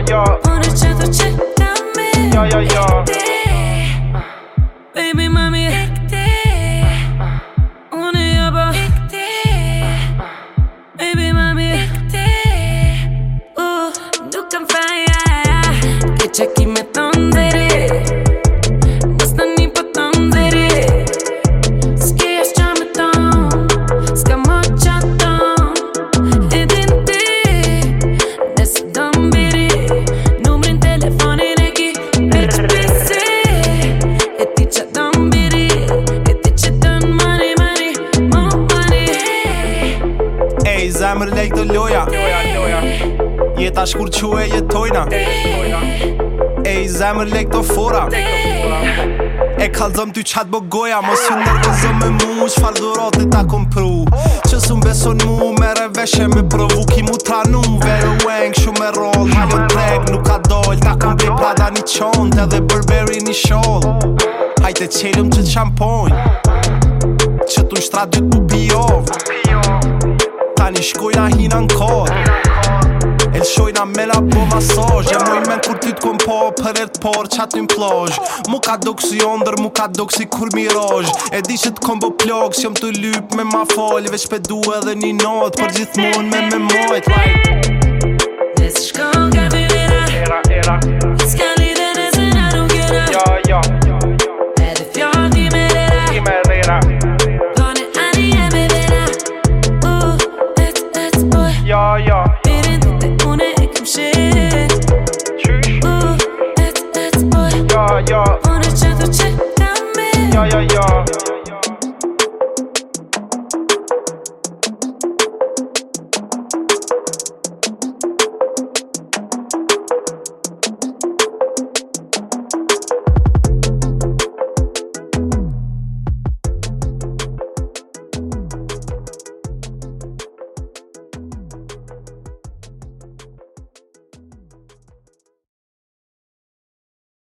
yeah, yeah. Wanna check the check down me. Yeah, yeah, yeah. Baby mami ekte. Onu yaba. Baby mami ekte. Uh, du kan falla. Geç më rlej të loja Jeta shkur që e jetojna E i zemër lejk të fora E kalzëm ty qatë bo goja Mos ju nërgëzëm me mu Që e ta kom pru Që s'u më beson mu Me reveshe me provu Ki mu tranu Vero weng shumë me roll Ha më dreg nuk ka doll Ta kom dhe prada një qon Të dhe bërberi një shol Hajte qelëm që të Që të nështra dhe të bubi ovë Ta një shkojna hina në kod E të shojna me la po masaj E mu i men kur ty t'kom po për e t'por që aty n'plaj Mu ka do kësi ondër, mu ka do kësi kur miraj E di që t'kom po plak, s'jom t'u lyp me ma fall Vesh pëdu edhe një not, për gjithmon me me mojt Nes shka yo. Una chat, Yo, yo, yo.